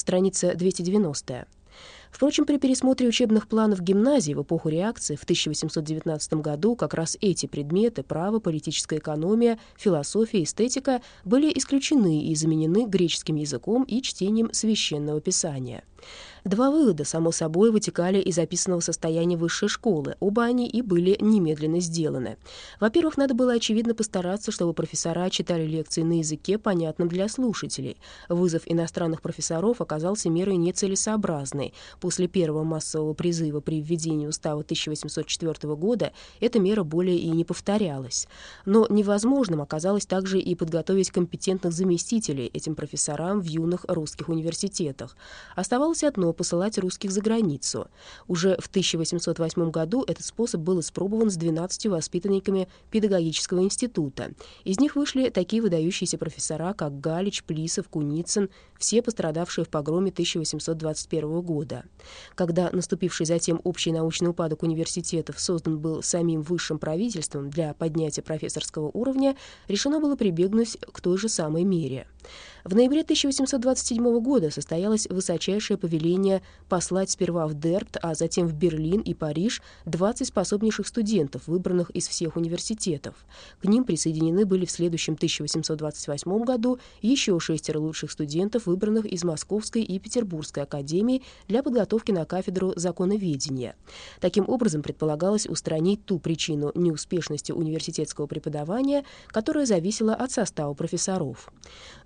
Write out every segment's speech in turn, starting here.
страница 290. Впрочем, при пересмотре учебных планов гимназии в эпоху реакции в 1819 году как раз эти предметы право, политическая экономия, философия, эстетика были исключены и заменены греческим языком и чтением священного писания. Два вывода, само собой, вытекали из описанного состояния высшей школы. Оба они и были немедленно сделаны. Во-первых, надо было, очевидно, постараться, чтобы профессора читали лекции на языке, понятном для слушателей. Вызов иностранных профессоров оказался мерой нецелесообразной. После первого массового призыва при введении устава 1804 года эта мера более и не повторялась. Но невозможным оказалось также и подготовить компетентных заместителей этим профессорам в юных русских университетах. Оставалось одно посылать русских за границу. Уже в 1808 году этот способ был испробован с 12 воспитанниками педагогического института. Из них вышли такие выдающиеся профессора, как Галич, Плисов, Куницын, все пострадавшие в погроме 1821 года. Когда наступивший затем общий научный упадок университетов создан был самим высшим правительством для поднятия профессорского уровня, решено было прибегнуть к той же самой мере. В ноябре 1827 года состоялось высочайшее повеление послать сперва в Дербт, а затем в Берлин и Париж 20 способнейших студентов, выбранных из всех университетов. К ним присоединены были в следующем 1828 году еще шестеро лучших студентов, выбранных из Московской и Петербургской академий для подготовки на кафедру законоведения. Таким образом, предполагалось устранить ту причину неуспешности университетского преподавания, которая зависела от состава профессоров.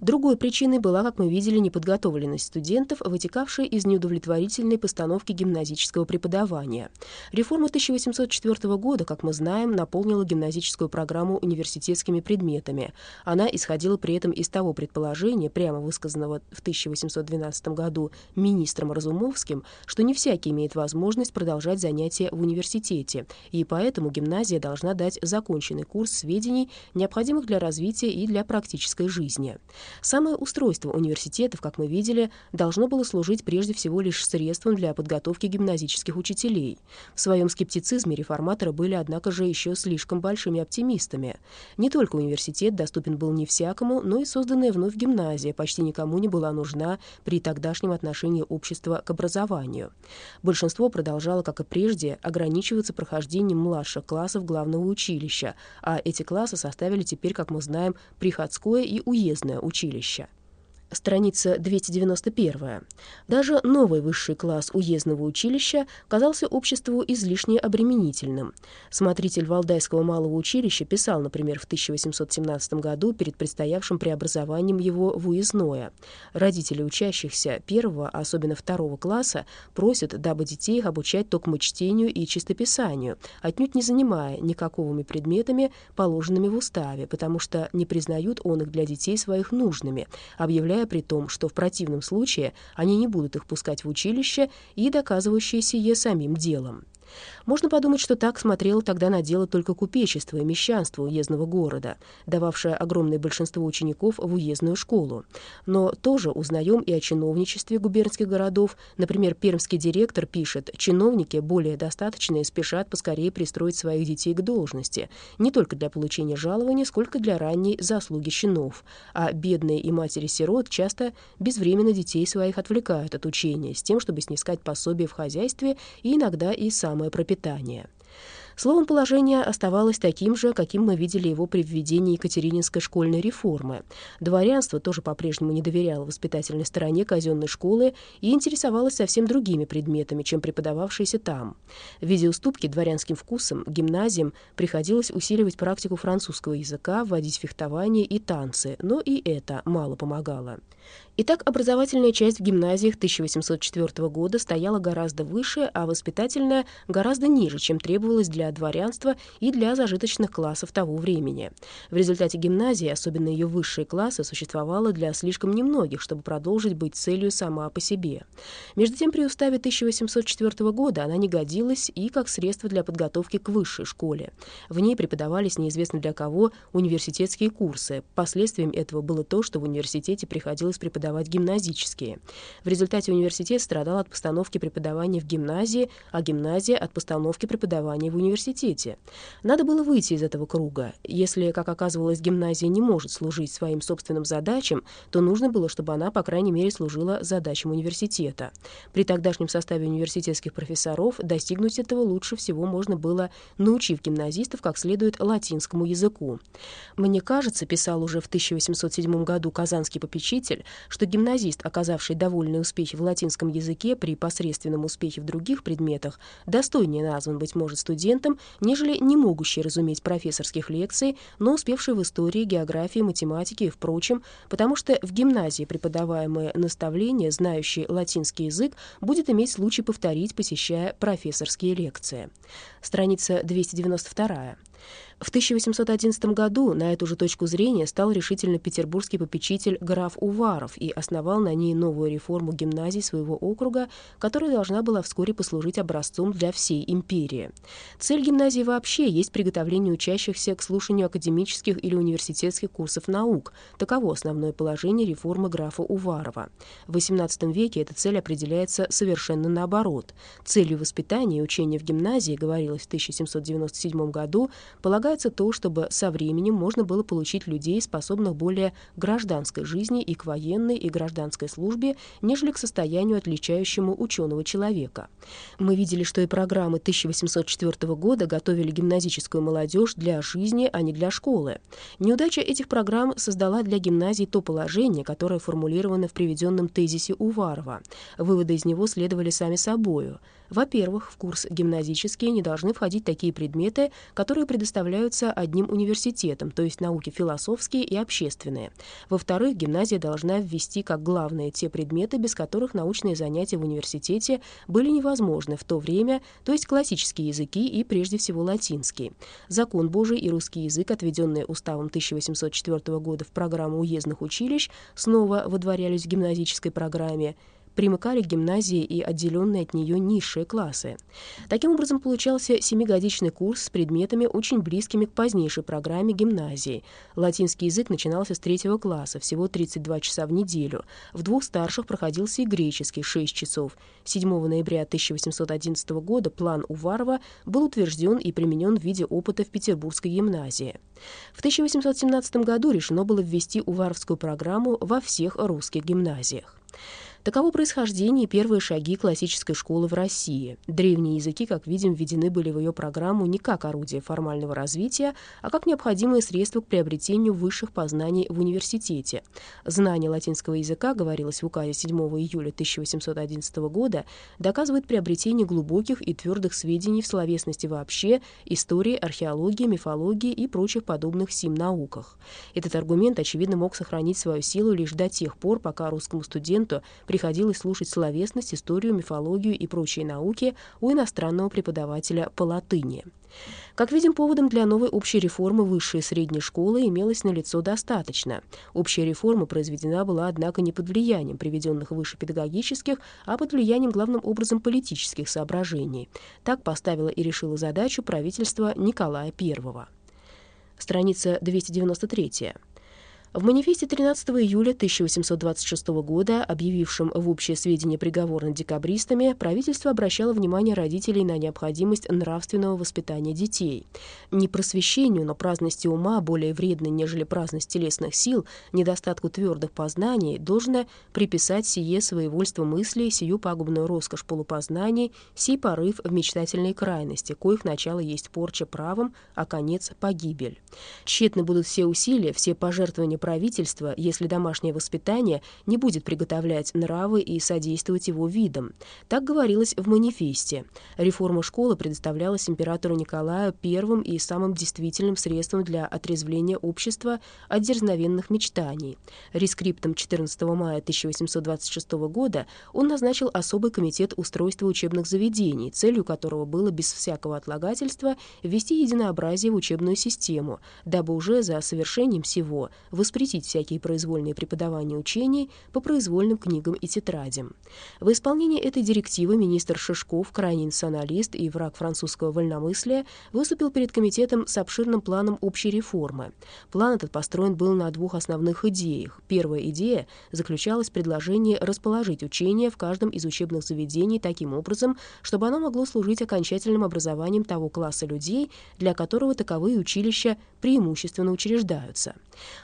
Другой причиной была, как мы видели, неподготовленность студентов, вытекавшая из неудовлетворительной постановки гимназического преподавания. Реформа 1804 года, как мы знаем, наполнила гимназическую программу университетскими предметами. Она исходила при этом из того предположения, прямо высказанного в 1812 году министром Разумовским, что не всякий имеет возможность продолжать занятия в университете, и поэтому гимназия должна дать законченный курс сведений, необходимых для развития и для практической жизни. Самое устройство университетов, как мы видели, должно было служить прежде всего лишь средством для подготовки гимназических учителей. В своем скептицизме реформаторы были, однако же, еще слишком большими оптимистами. Не только университет доступен был не всякому, но и созданная вновь гимназия почти никому не была нужна при тогдашнем отношении общества к образованию. Большинство продолжало, как и прежде, ограничиваться прохождением младших классов главного училища, а эти классы составили теперь, как мы знаем, приходское и уездное училище страница 291. Даже новый высший класс уездного училища казался обществу излишне обременительным. Смотритель Валдайского малого училища писал, например, в 1817 году перед предстоявшим преобразованием его в уездное. Родители учащихся первого, особенно второго класса, просят, дабы детей их обучать только чтению и чистописанию, отнюдь не занимая никаковыми предметами, положенными в уставе, потому что не признают он их для детей своих нужными, объявляя при том, что в противном случае они не будут их пускать в училище и доказывающие сие самим делом. Можно подумать, что так смотрело тогда на дело только купечество и мещанство уездного города, дававшее огромное большинство учеников в уездную школу. Но тоже узнаем и о чиновничестве губернских городов. Например, пермский директор пишет, чиновники более достаточные спешат поскорее пристроить своих детей к должности, не только для получения жалования, сколько для ранней заслуги чинов. А бедные и матери-сирот часто безвременно детей своих отвлекают от учения, с тем, чтобы снискать пособие в хозяйстве и иногда и самое пропитание питания. Словом, положение оставалось таким же, каким мы видели его при введении Екатерининской школьной реформы. Дворянство тоже по-прежнему не доверяло воспитательной стороне казенной школы и интересовалось совсем другими предметами, чем преподававшиеся там. В виде уступки дворянским вкусам гимназиям приходилось усиливать практику французского языка, вводить фехтование и танцы, но и это мало помогало. Итак, образовательная часть в гимназиях 1804 года стояла гораздо выше, а воспитательная — гораздо ниже, чем требовалось для дворянства и для зажиточных классов того времени. В результате гимназии, особенно ее высшие классы, существовала для слишком немногих, чтобы продолжить быть целью сама по себе. Между тем, при уставе 1804 года она не годилась и как средство для подготовки к высшей школе. В ней преподавались неизвестно для кого университетские курсы. Последствием этого было то, что в университете приходилось преподавать гимназические. В результате университет страдал от постановки преподавания в гимназии, а гимназия — от постановки преподавания в университете. Университете. Надо было выйти из этого круга. Если, как оказывалось, гимназия не может служить своим собственным задачам, то нужно было, чтобы она, по крайней мере, служила задачам университета. При тогдашнем составе университетских профессоров достигнуть этого лучше всего можно было, научив гимназистов как следует латинскому языку. «Мне кажется», — писал уже в 1807 году казанский попечитель, что гимназист, оказавший довольные успехи в латинском языке при посредственном успехе в других предметах, достойнее назван, быть может, студентом, нежели не могущий разуметь профессорских лекций, но успевший в истории, географии, математике и впрочем, потому что в гимназии преподаваемое наставление, знающий латинский язык, будет иметь случай повторить, посещая профессорские лекции. Страница 292. В 1811 году на эту же точку зрения стал решительно петербургский попечитель граф Уваров и основал на ней новую реформу гимназий своего округа, которая должна была вскоре послужить образцом для всей империи. Цель гимназии вообще есть приготовление учащихся к слушанию академических или университетских курсов наук. Таково основное положение реформы графа Уварова. В XVIII веке эта цель определяется совершенно наоборот. Целью воспитания и учения в гимназии, говорилось в 1797 году, полагается то, чтобы со временем можно было получить людей, способных более гражданской жизни и к военной и гражданской службе, нежели к состоянию, отличающему ученого человека. Мы видели, что и программы 1804 года готовили гимназическую молодежь для жизни, а не для школы. Неудача этих программ создала для гимназий то положение, которое формулировано в приведенном тезисе Уварова. Выводы из него следовали сами собою. Во-первых, в курс гимназические не должны входить такие предметы, которые предоставляются одним университетом, то есть науки философские и общественные. Во-вторых, гимназия должна ввести как главные те предметы, без которых научные занятия в университете были невозможны в то время, то есть классические языки и прежде всего латинский. Закон Божий и русский язык, отведенные уставом 1804 года в программу уездных училищ, снова водворялись в гимназической программе примыкали к гимназии и отделенные от нее низшие классы. Таким образом, получался семигодичный курс с предметами, очень близкими к позднейшей программе гимназии. Латинский язык начинался с третьего класса, всего 32 часа в неделю. В двух старших проходился и греческий, 6 часов. 7 ноября 1811 года план Уварова был утвержден и применен в виде опыта в Петербургской гимназии. В 1817 году решено было ввести Уваровскую программу во всех русских гимназиях. Таково происхождение первые шаги классической школы в России. Древние языки, как видим, введены были в ее программу не как орудие формального развития, а как необходимое средство к приобретению высших познаний в университете. Знание латинского языка, говорилось в указе 7 июля 1811 года, доказывает приобретение глубоких и твердых сведений в словесности вообще, истории, археологии, мифологии и прочих подобных сим науках. Этот аргумент, очевидно, мог сохранить свою силу лишь до тех пор, пока русскому студенту приходилось слушать словесность, историю, мифологию и прочие науки у иностранного преподавателя по латыни. Как видим, поводом для новой общей реформы высшей и средней школы имелось налицо достаточно. Общая реформа произведена была, однако, не под влиянием приведенных выше педагогических, а под влиянием главным образом политических соображений. Так поставило и решило задачу правительство Николая I. Страница 293. В манифесте 13 июля 1826 года, объявившем в общее сведение приговор над декабристами, правительство обращало внимание родителей на необходимость нравственного воспитания детей. Не просвещению, но праздности ума, более вредной, нежели праздность телесных сил, недостатку твердых познаний, должно приписать сие своевольство мыслей, сию пагубную роскошь полупознаний, сей порыв в мечтательной крайности, коих начало есть порча правом, а конец — погибель. Тщетны будут все усилия, все пожертвования правительства, если домашнее воспитание не будет приготовлять нравы и содействовать его видам. Так говорилось в манифесте. Реформа школы предоставлялась императору Николаю первым и самым действительным средством для отрезвления общества от дерзновенных мечтаний. Рескриптом 14 мая 1826 года он назначил особый комитет устройства учебных заведений, целью которого было без всякого отлагательства ввести единообразие в учебную систему, дабы уже за совершением всего воспроизвести воспретить всякие произвольные преподавания учений по произвольным книгам и тетрадям. В исполнении этой директивы министр Шишков, крайний националист и враг французского вольномыслия, выступил перед комитетом с обширным планом общей реформы. План этот построен был на двух основных идеях. Первая идея заключалась в предложении расположить учение в каждом из учебных заведений таким образом, чтобы оно могло служить окончательным образованием того класса людей, для которого таковые училища преимущественно учреждаются.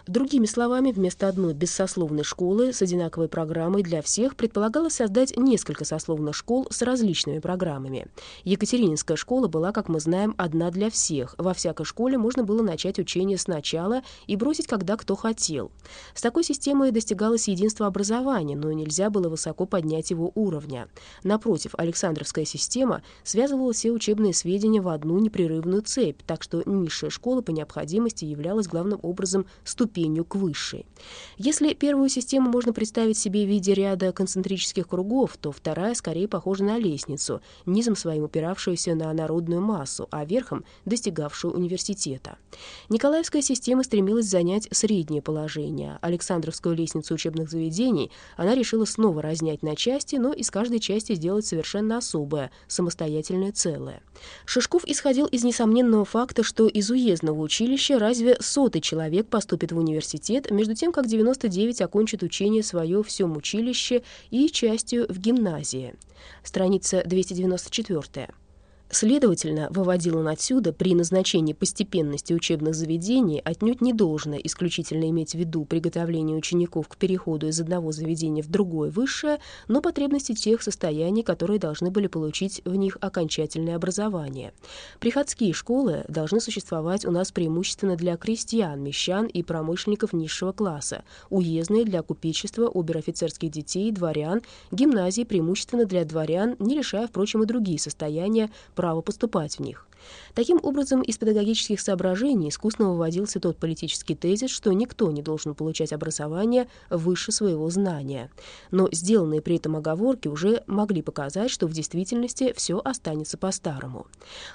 Другими словами, вместо одной бессословной школы с одинаковой программой для всех предполагалось создать несколько сословных школ с различными программами. Екатерининская школа была, как мы знаем, одна для всех. Во всякой школе можно было начать учение сначала и бросить, когда кто хотел. С такой системой достигалось единство образования, но нельзя было высоко поднять его уровня. Напротив, Александровская система связывала все учебные сведения в одну непрерывную цепь, так что низшая школа по необходимости являлась главным образом ступенью к высшей. Если первую систему можно представить себе в виде ряда концентрических кругов, то вторая скорее похожа на лестницу, низом своим упиравшуюся на народную массу, а верхом достигавшую университета. Николаевская система стремилась занять среднее положение. Александровскую лестницу учебных заведений она решила снова разнять на части, но из каждой части сделать совершенно особое, самостоятельное целое. Шишков исходил из несомненного факта, что из уездного училища разве сотый человек поступит в университет, между тем, как 99 окончит учение свое в всем училище и частью в гимназии. Страница 294. Следовательно, выводил он отсюда, при назначении постепенности учебных заведений отнюдь не должно исключительно иметь в виду приготовление учеников к переходу из одного заведения в другое высшее, но потребности тех состояний, которые должны были получить в них окончательное образование. Приходские школы должны существовать у нас преимущественно для крестьян, мещан и промышленников низшего класса, уездные для купечества, обер-офицерских детей, дворян, гимназии преимущественно для дворян, не решая, впрочем, и другие состояния, право поступать в них. Таким образом, из педагогических соображений искусно выводился тот политический тезис, что никто не должен получать образование выше своего знания. Но сделанные при этом оговорки уже могли показать, что в действительности все останется по-старому.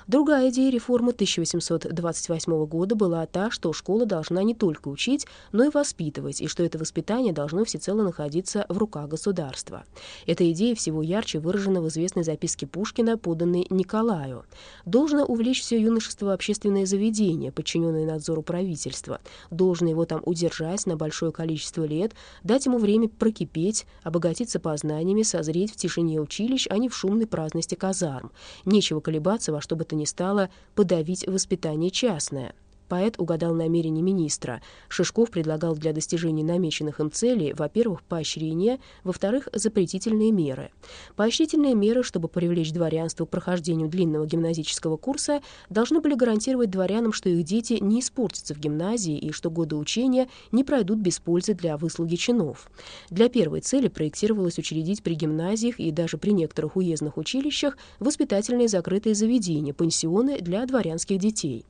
Другая идея реформы 1828 года была та, что школа должна не только учить, но и воспитывать, и что это воспитание должно всецело находиться в руках государства. Эта идея всего ярче выражена в известной записке Пушкина, поданной Николаю. «Должно увлечь все юношество общественное заведение, подчиненное надзору правительства. Должно его там удержать на большое количество лет, дать ему время прокипеть, обогатиться познаниями, созреть в тишине училищ, а не в шумной праздности казарм. Нечего колебаться во что бы то ни стало подавить воспитание частное. Поэт угадал намерение министра. Шишков предлагал для достижения намеченных им целей, во-первых, поощрение, во-вторых, запретительные меры. Поощрительные меры, чтобы привлечь дворянство к прохождению длинного гимназического курса, должны были гарантировать дворянам, что их дети не испортятся в гимназии и что годы учения не пройдут без пользы для выслуги чинов. Для первой цели проектировалось учредить при гимназиях и даже при некоторых уездных училищах воспитательные закрытые заведения, пансионы для дворянских детей.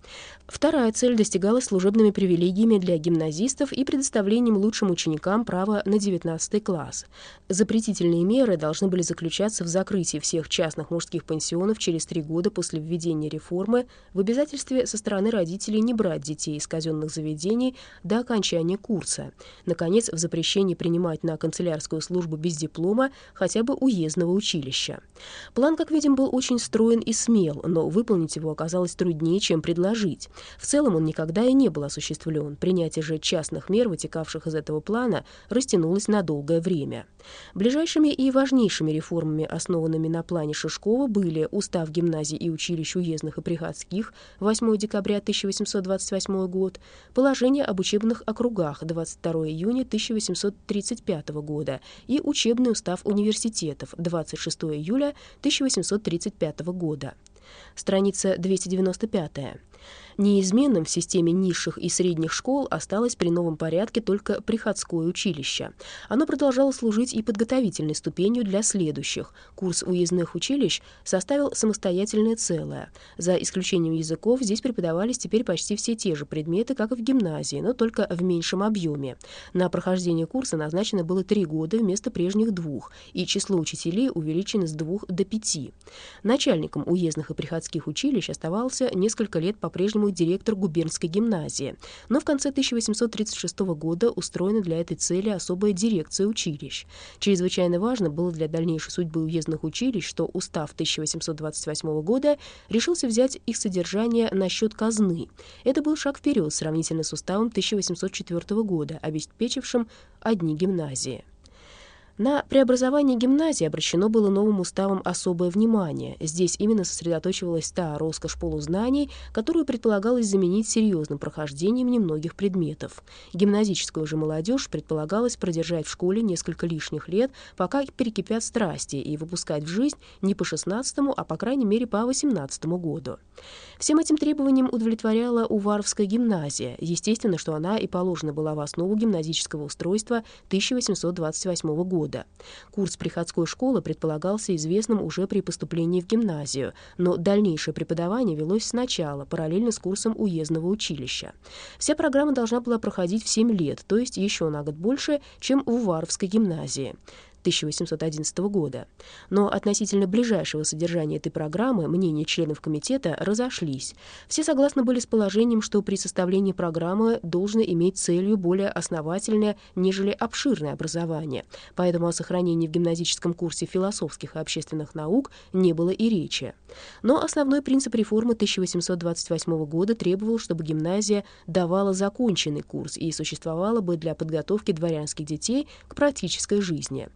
Вторая цель цель достигалась служебными привилегиями для гимназистов и предоставлением лучшим ученикам права на 19 класс. Запретительные меры должны были заключаться в закрытии всех частных мужских пансионов через три года после введения реформы, в обязательстве со стороны родителей не брать детей из казенных заведений до окончания курса. Наконец, в запрещении принимать на канцелярскую службу без диплома хотя бы уездного училища. План, как видим, был очень строен и смел, но выполнить его оказалось труднее, чем предложить. В целом он никогда и не был осуществлен. Принятие же частных мер, вытекавших из этого плана, растянулось на долгое время. Ближайшими и важнейшими реформами, основанными на плане Шишкова, были Устав гимназий и училищ уездных и приходских 8 декабря 1828 год, Положение об учебных округах 22 июня 1835 года и Учебный устав университетов 26 июля 1835 года. Страница 295. Неизменным в системе низших и средних школ осталось при новом порядке только приходское училище. Оно продолжало служить и подготовительной ступенью для следующих. Курс уездных училищ составил самостоятельное целое. За исключением языков здесь преподавались теперь почти все те же предметы, как и в гимназии, но только в меньшем объеме. На прохождение курса назначено было три года вместо прежних двух, и число учителей увеличено с двух до пяти. Начальником уездных и приходских училищ оставался несколько лет по по-прежнему директор губернской гимназии, но в конце 1836 года устроена для этой цели особая дирекция училищ. Чрезвычайно важно было для дальнейшей судьбы уездных училищ, что устав 1828 года решился взять их содержание на счет казны. Это был шаг вперед сравнительно с уставом 1804 года, обеспечившим одни гимназии. На преобразование гимназии обращено было новым уставом особое внимание. Здесь именно сосредоточивалась та роскошь полузнаний, которую предполагалось заменить серьезным прохождением немногих предметов. Гимназическую же молодежь предполагалось продержать в школе несколько лишних лет, пока перекипят страсти, и выпускать в жизнь не по 16 а по крайней мере по 18 году. Всем этим требованиям удовлетворяла Уваровская гимназия. Естественно, что она и положена была в основу гимназического устройства 1828 года. Курс приходской школы предполагался известным уже при поступлении в гимназию, но дальнейшее преподавание велось сначала, параллельно с курсом уездного училища. Вся программа должна была проходить в 7 лет, то есть еще на год больше, чем в Уваровской гимназии. 1811 года. Но относительно ближайшего содержания этой программы мнения членов комитета разошлись. Все согласны были с положением, что при составлении программы должно иметь целью более основательное, нежели обширное образование. Поэтому о сохранении в гимназическом курсе философских и общественных наук не было и речи. Но основной принцип реформы 1828 года требовал, чтобы гимназия давала законченный курс и существовала бы для подготовки дворянских детей к практической жизни.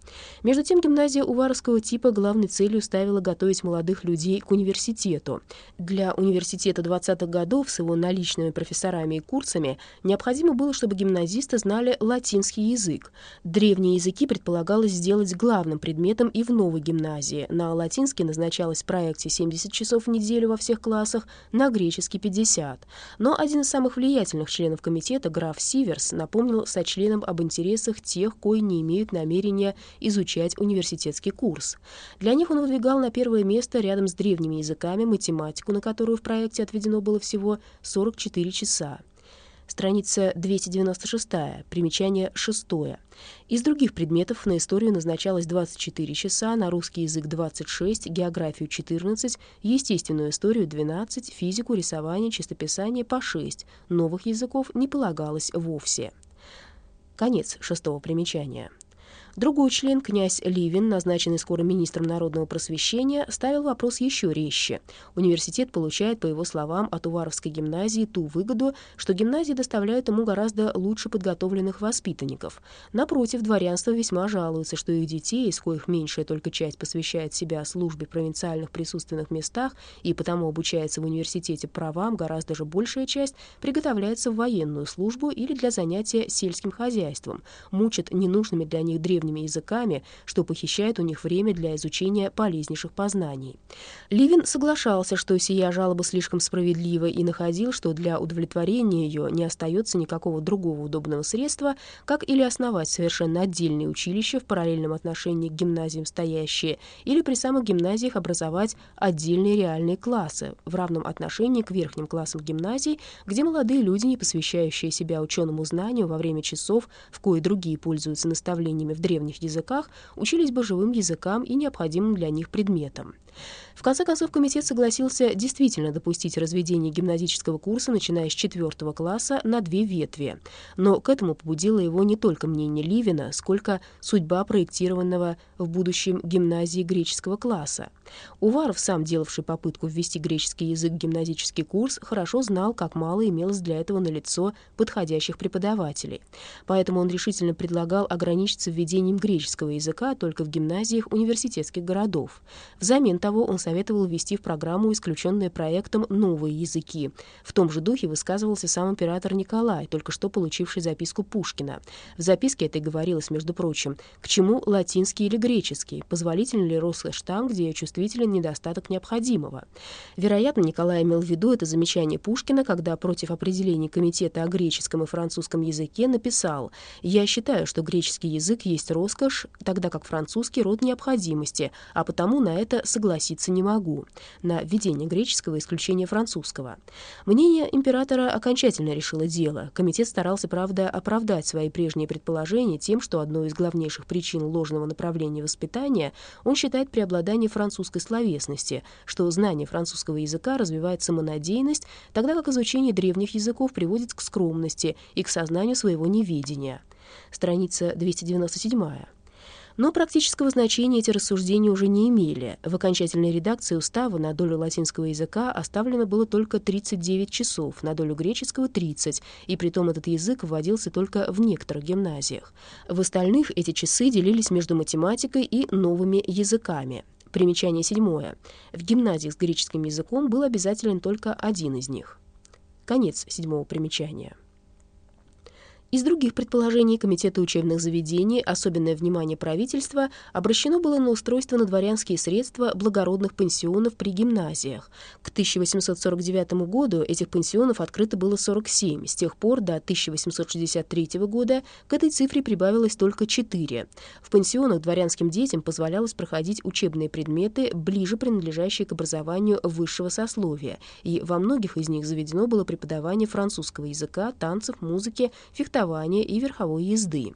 Между тем, гимназия уваровского типа главной целью ставила готовить молодых людей к университету. Для университета 20-х годов с его наличными профессорами и курсами необходимо было, чтобы гимназисты знали латинский язык. Древние языки предполагалось сделать главным предметом и в новой гимназии. На латинский назначалось в проекте 70 часов в неделю во всех классах, на греческий 50. Но один из самых влиятельных членов комитета, граф Сиверс, напомнил сочленам об интересах тех, кои не имеют намерения изучать университетский курс. Для них он выдвигал на первое место рядом с древними языками математику, на которую в проекте отведено было всего 44 часа. Страница 296, примечание 6. Из других предметов на историю назначалось 24 часа, на русский язык 26, географию 14, естественную историю 12, физику, рисование, чистописание по 6. Новых языков не полагалось вовсе. Конец шестого примечания. Другой член, князь Ливин, назначенный скоро министром народного просвещения, ставил вопрос еще резче. Университет получает, по его словам, от Уваровской гимназии ту выгоду, что гимназии доставляют ему гораздо лучше подготовленных воспитанников. Напротив, дворянство весьма жалуется, что их детей, из коих меньшая только часть посвящает себя службе в провинциальных присутственных местах и потому обучается в университете правам, гораздо же большая часть приготовляется в военную службу или для занятия сельским хозяйством, мучат ненужными для них древними древними языками, что похищает у них время для изучения полезнейших познаний. Ливин соглашался, что сия жалоба слишком справедлива и находил, что для удовлетворения ее не остается никакого другого удобного средства, как или основать совершенно отдельные училища в параллельном отношении к гимназиям стоящие, или при самых гимназиях образовать отдельные реальные классы в равном отношении к верхним классам гимназий, где молодые люди, не посвящающие себя ученому знанию во время часов, в кои другие пользуются наставлениями в древних языках учились бы живым языкам и необходимым для них предметам. В конце концов, комитет согласился действительно допустить разведение гимназического курса, начиная с четвертого класса, на две ветви. Но к этому побудило его не только мнение Ливина, сколько судьба проектированного в будущем гимназии греческого класса. Уваров, сам делавший попытку ввести греческий язык в гимназический курс, хорошо знал, как мало имелось для этого налицо подходящих преподавателей. Поэтому он решительно предлагал ограничиться введением греческого языка только в гимназиях университетских городов. Взамен того, он советовал ввести в программу исключенные проектом новые языки. В том же духе высказывался сам император Николай, только что получивший записку Пушкина. В записке этой говорилось, между прочим, к чему латинский или греческий, позволительно ли роскошь там, где чувствителен недостаток необходимого. Вероятно, Николай имел в виду это замечание Пушкина, когда против определения комитета о греческом и французском языке написал «Я считаю, что греческий язык есть роскошь, тогда как французский — род необходимости, а потому на это согласиться не могу, на введение греческого исключения французского. Мнение императора окончательно решило дело. Комитет старался, правда, оправдать свои прежние предположения тем, что одной из главнейших причин ложного направления воспитания он считает преобладание французской словесности, что знание французского языка развивает самонадеянность, тогда как изучение древних языков приводит к скромности и к сознанию своего неведения. Страница 297. Но практического значения эти рассуждения уже не имели. В окончательной редакции устава на долю латинского языка оставлено было только 39 часов, на долю греческого — 30, и притом этот язык вводился только в некоторых гимназиях. В остальных эти часы делились между математикой и новыми языками. Примечание седьмое. В гимназиях с греческим языком был обязателен только один из них. Конец седьмого примечания. Из других предположений Комитета учебных заведений особенное внимание правительства обращено было на устройство на дворянские средства благородных пенсионов при гимназиях. К 1849 году этих пенсионов открыто было 47, с тех пор до 1863 года к этой цифре прибавилось только 4. В пенсионах дворянским детям позволялось проходить учебные предметы, ближе принадлежащие к образованию высшего сословия, и во многих из них заведено было преподавание французского языка, танцев, музыки, фехтования, фехтования и верховой езды.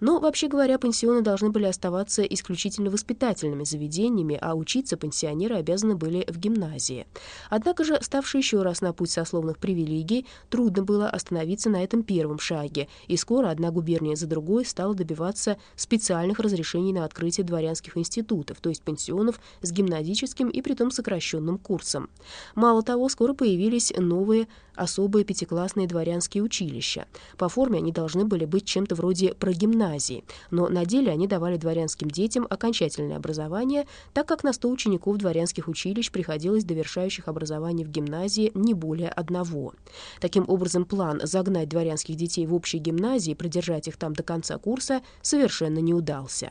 Но, вообще говоря, пансионы должны были оставаться исключительно воспитательными заведениями, а учиться пенсионеры обязаны были в гимназии. Однако же, ставший еще раз на путь сословных привилегий, трудно было остановиться на этом первом шаге, и скоро одна губерния за другой стала добиваться специальных разрешений на открытие дворянских институтов, то есть пансионов с гимназическим и притом сокращенным курсом. Мало того, скоро появились новые особые пятиклассные дворянские училища. По форме они должны были быть чем-то вроде прогимназии, но на деле они давали дворянским детям окончательное образование, так как на 100 учеников дворянских училищ приходилось довершающих образование в гимназии не более одного. Таким образом, план загнать дворянских детей в общие гимназии и продержать их там до конца курса совершенно не удался.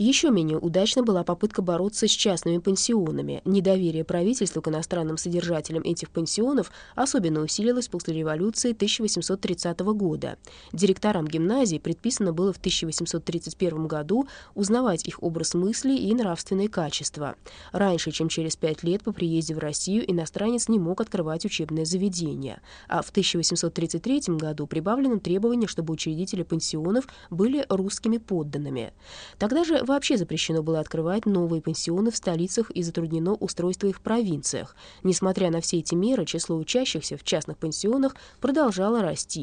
Еще менее удачна была попытка бороться с частными пансионами. Недоверие правительства к иностранным содержателям этих пансионов особенно усилилось после революции 1830 года. Директорам гимназий предписано было в 1831 году узнавать их образ мысли и нравственные качества. Раньше, чем через пять лет по приезде в Россию, иностранец не мог открывать учебное заведение. А в 1833 году прибавлено требование, чтобы учредители пансионов были русскими подданными. Тогда же вообще запрещено было открывать новые пансионы в столицах и затруднено устройство их в провинциях. Несмотря на все эти меры, число учащихся в частных пансионах продолжало расти.